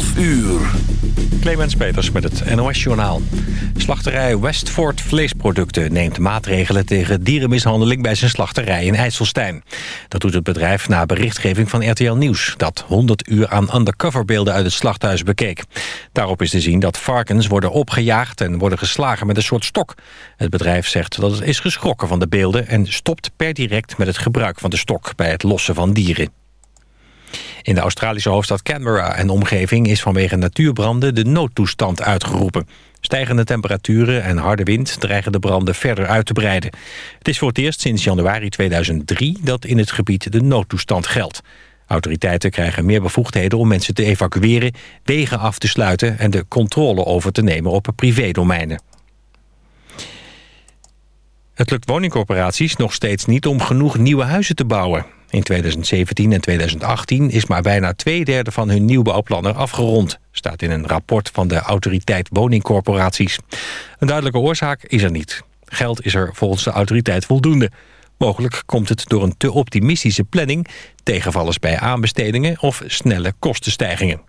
11 uur. Clemens Peters met het NOS-journaal. Slachterij Westford Vleesproducten neemt maatregelen tegen dierenmishandeling bij zijn slachterij in IJsselstein. Dat doet het bedrijf na berichtgeving van RTL Nieuws, dat 100 uur aan undercoverbeelden uit het slachthuis bekeek. Daarop is te zien dat varkens worden opgejaagd en worden geslagen met een soort stok. Het bedrijf zegt dat het is geschrokken van de beelden en stopt per direct met het gebruik van de stok bij het lossen van dieren. In de Australische hoofdstad Canberra en omgeving is vanwege natuurbranden de noodtoestand uitgeroepen. Stijgende temperaturen en harde wind dreigen de branden verder uit te breiden. Het is voor het eerst sinds januari 2003 dat in het gebied de noodtoestand geldt. Autoriteiten krijgen meer bevoegdheden om mensen te evacueren, wegen af te sluiten en de controle over te nemen op privédomeinen. Het lukt woningcorporaties nog steeds niet om genoeg nieuwe huizen te bouwen. In 2017 en 2018 is maar bijna twee derde van hun nieuwbouwplannen afgerond, staat in een rapport van de autoriteit woningcorporaties. Een duidelijke oorzaak is er niet. Geld is er volgens de autoriteit voldoende. Mogelijk komt het door een te optimistische planning, tegenvallers bij aanbestedingen of snelle kostenstijgingen.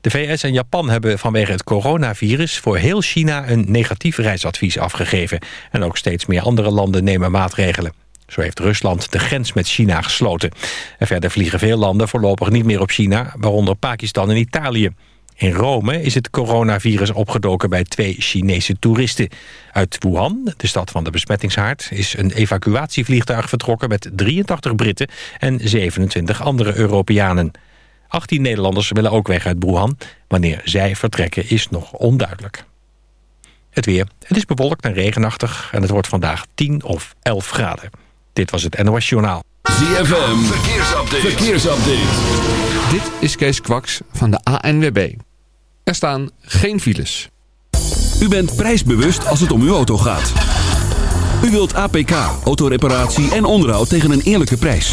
De VS en Japan hebben vanwege het coronavirus voor heel China een negatief reisadvies afgegeven. En ook steeds meer andere landen nemen maatregelen. Zo heeft Rusland de grens met China gesloten. En verder vliegen veel landen voorlopig niet meer op China, waaronder Pakistan en Italië. In Rome is het coronavirus opgedoken bij twee Chinese toeristen. Uit Wuhan, de stad van de besmettingshaard, is een evacuatievliegtuig vertrokken met 83 Britten en 27 andere Europeanen. 18 Nederlanders willen ook weg uit Wuhan. Wanneer zij vertrekken is nog onduidelijk. Het weer. Het is bewolkt en regenachtig en het wordt vandaag 10 of 11 graden. Dit was het NOS Journaal. ZFM, verkeersupdate. verkeersupdate. Dit is Kees Kwaks van de ANWB. Er staan geen files. U bent prijsbewust als het om uw auto gaat. U wilt APK, autoreparatie en onderhoud tegen een eerlijke prijs.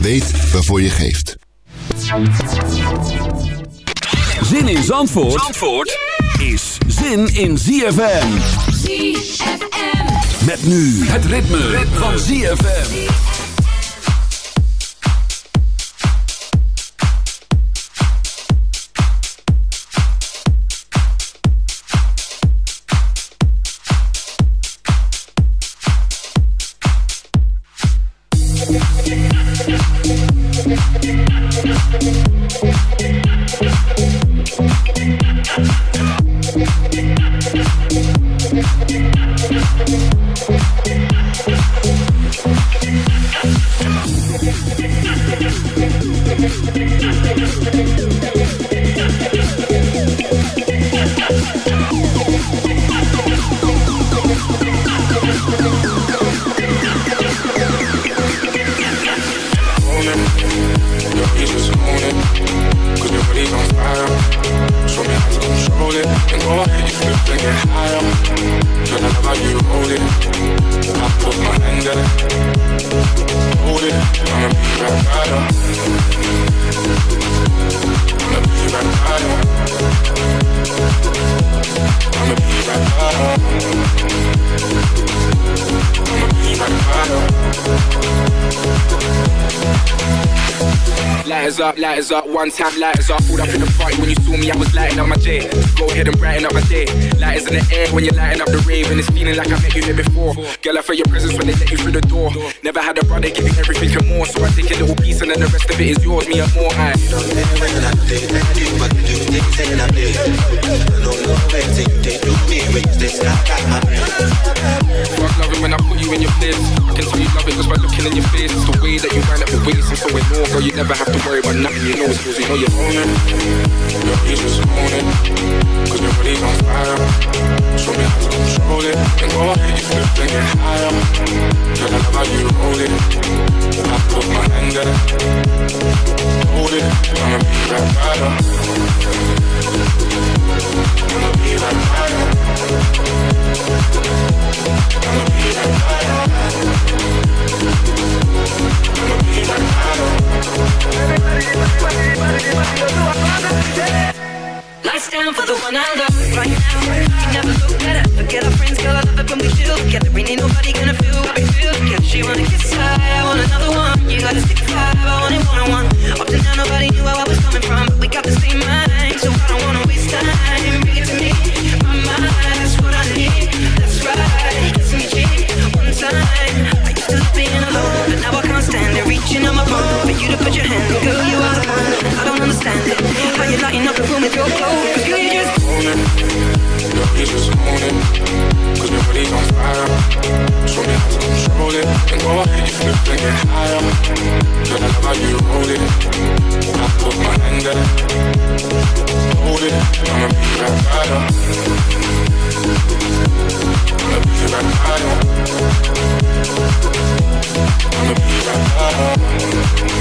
Weet waarvoor je geeft. Zin in Zandvoort, Zandvoort is zin in ZFM. ZFM. Met nu het ritme, van ZFM. Lighters up, one time lighters up. Pulled up in the party when you saw me, I was lighting up my day. Go ahead and brighten up my day. Lighters in the air when you're lighting up the rave, and it's feeling like I met you here before. Girl, I felt your presence when they let you through the door. Never had a brother give you everything and more, so I take a little piece and then the rest of it is yours, me and more. I put you in your place. I can tell you love it just by looking in your face. It's the way that you wind up your waist, and so in more, girl, you never have to worry about nothing. You know it's yours, you know you're own it. Yo, you just it. Cause your body's on fire. Show me how to control it. And go ahead, you flip and get higher. Girl, I love how you hold it. I put my hand there. Hold it. I'ma be right by. I'ma be right by. I'ma be right Lights down for the one I love right now. You never look better. Forget our friends, girl. I love it when we chill together. Ain't nobody gonna feel what we feel together. She wanna kiss high, I want another one. You gotta stick five, I want it one on one. Up to now, nobody knew where I was coming from, but we got the same mind, so I don't wanna waste time. Bring it to me, my mind, that's what I need. That's right, kiss me cheek one time. I used to love being alone, but now I can't it. Reaching on my phone for you to put your hand. Girl, you are the one, and I don't understand it. How you lighting up the room with your clothes? 'Cause girl, you just own it. Just own. Cause your body's on fire. Show me how to control it. And go ahead, you flip and get higher. Girl, I love how you hold it. I put my hand there. Hold it. I'ma be right by. I'ma be right by you.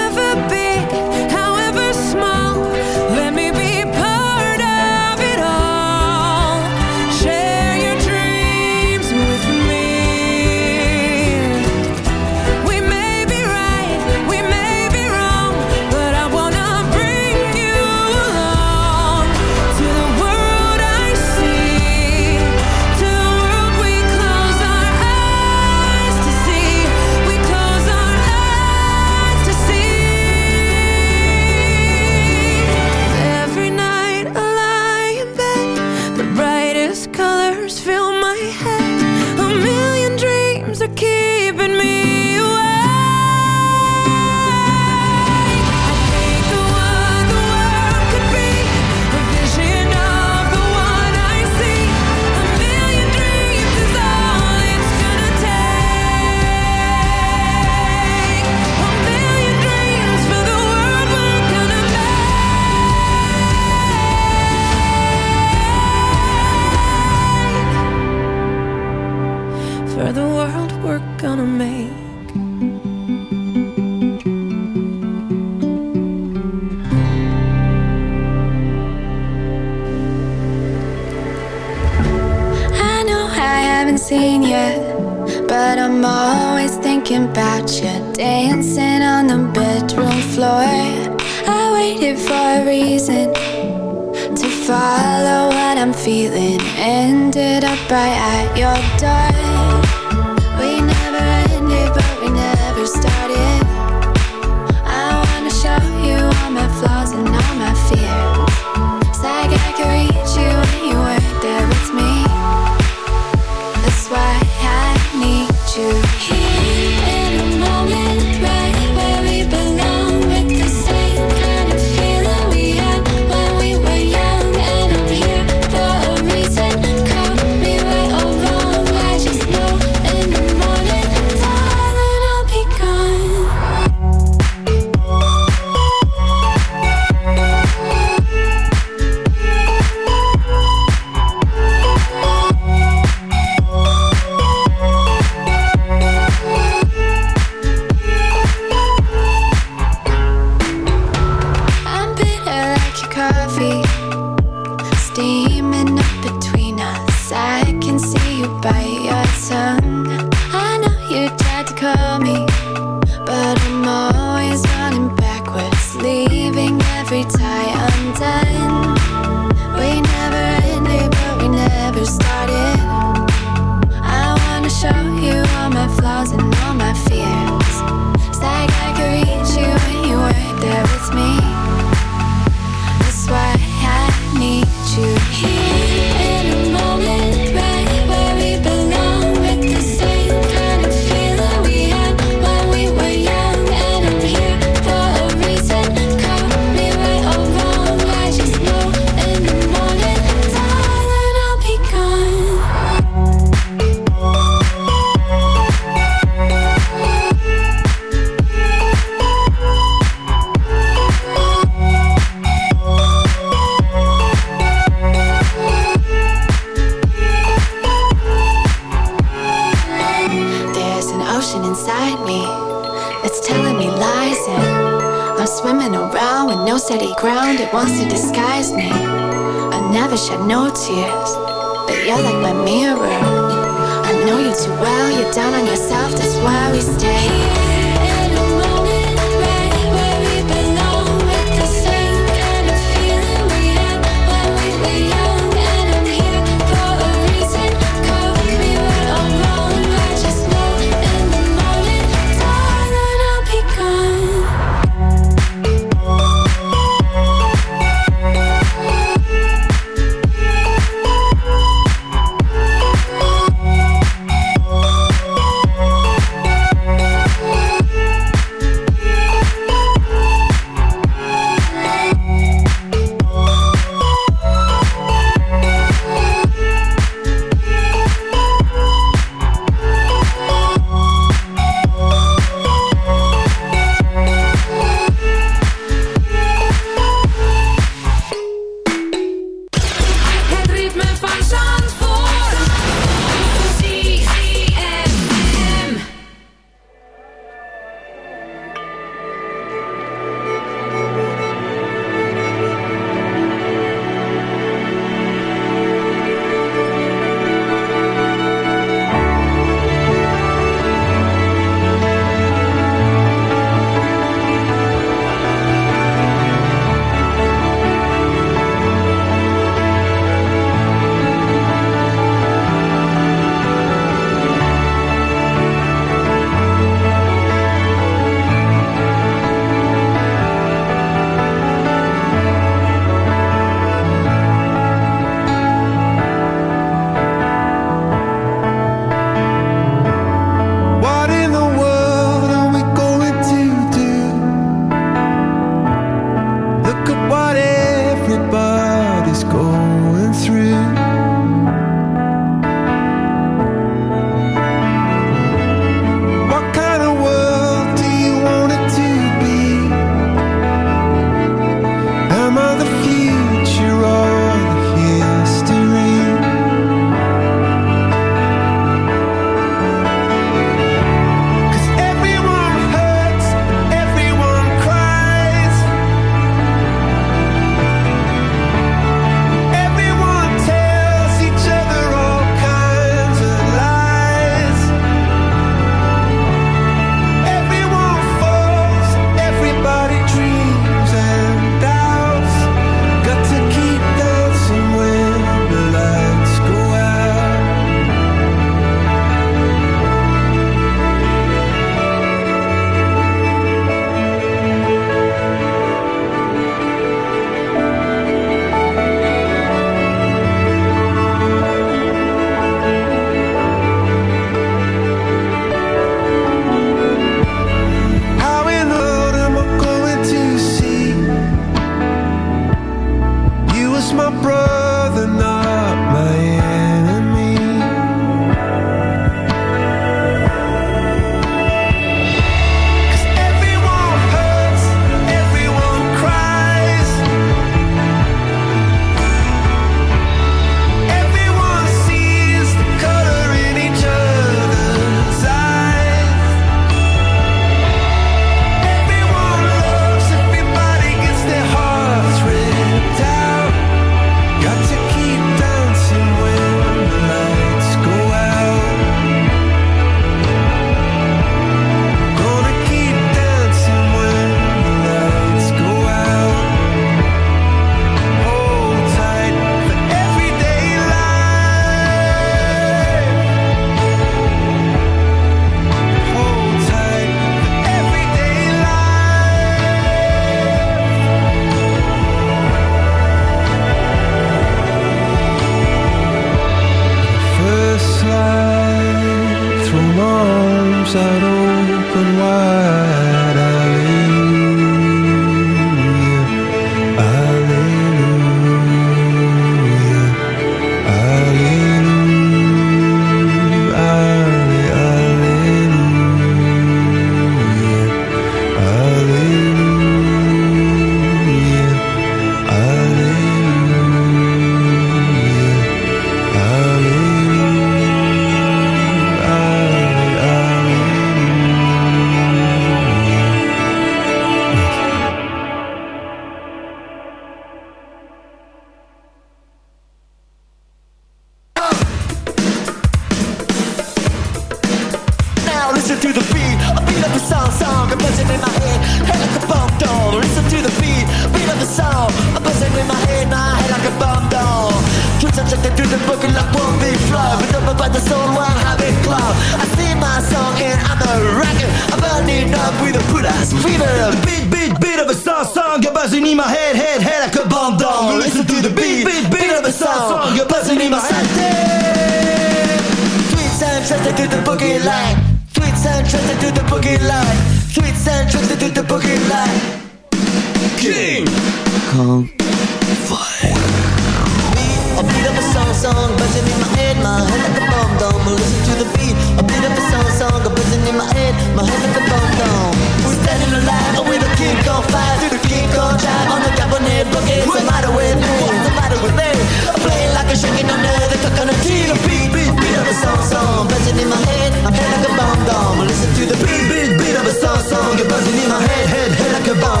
Shaking under the coconut. The beat, beat, beat of a song, song, buzzing in my head, my head like a bomb dome. Listen to the beat, beat, beat of a song, song, you're buzzing in my head, head, head like a bomb.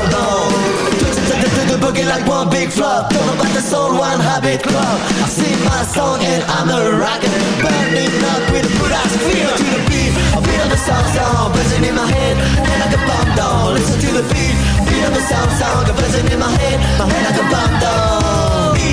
Take it to the boogie like one big flop. Don't know about the soul, one habit club. I sing my song and I'm a rocker. Burning up with a ass feel. To the beat, beat of a song song. Buzzing in my head, head like a bomb down Listen to the beat, beat of a song song. Buzzing in my head, my head like a bomb Beat,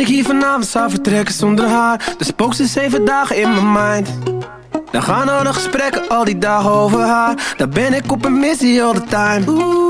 ik hier vanavond zou vertrekken zonder haar. Dan spookt ze zeven dagen in mijn mind. Dan gaan alle gesprekken al die dagen over haar. Dan ben ik op een missie all the time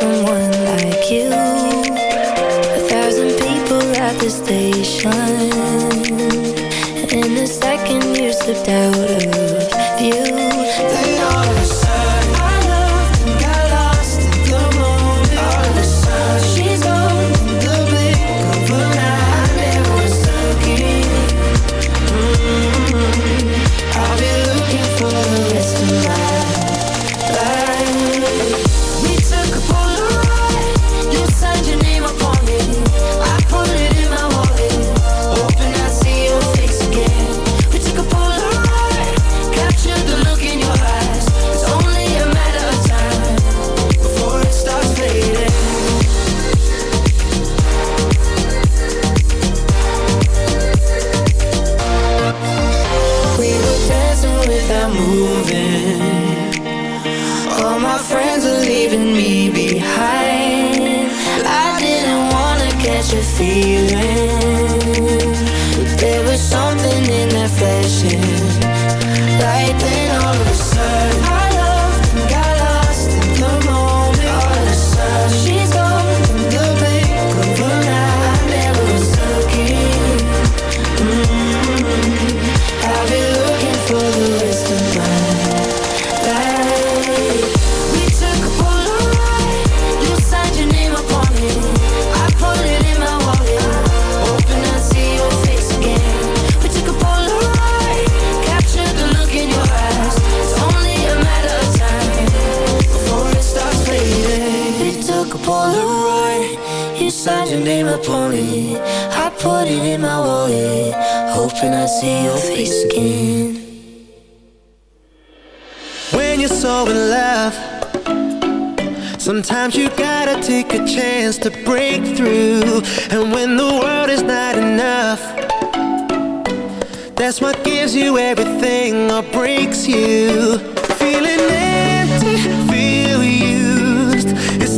someone like you. A thousand people at the station. In a second you slipped out of Polaroid You signed your name upon it. I put it in my wallet Hoping I see your face again. When you're so in love Sometimes you gotta take a chance to break through. And when the world is not enough That's what gives you everything or breaks you. Feeling empty, feel you.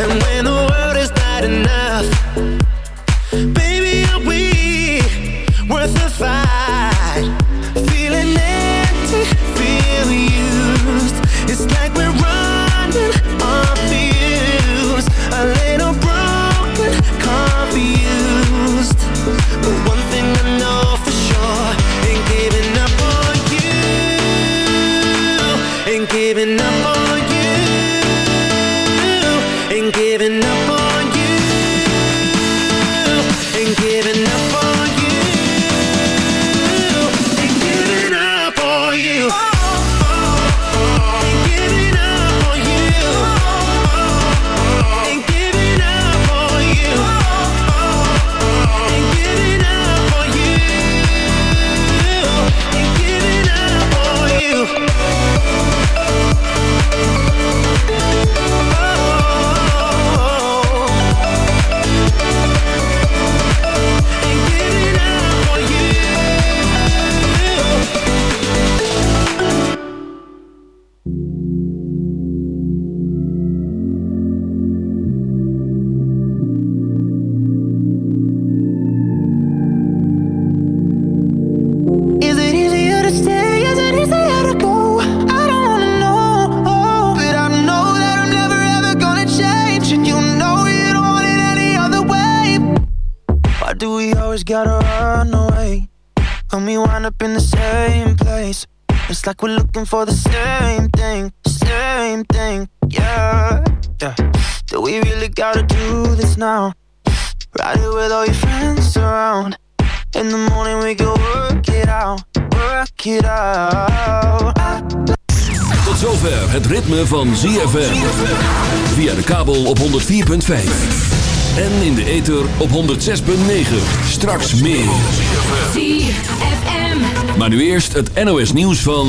And looking for the same thing, same thing, yeah. yeah. Do we really gotta do this now? Ride it with all your friends around. In the morning we can work it out, work it out. Tot zover het ritme van ZFM. Via de kabel op 104.5. En in de ether op 106.9. Straks meer. Maar nu eerst het NOS nieuws van...